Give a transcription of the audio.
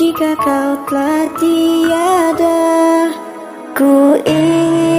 Jika kau telah tiada Ku ingin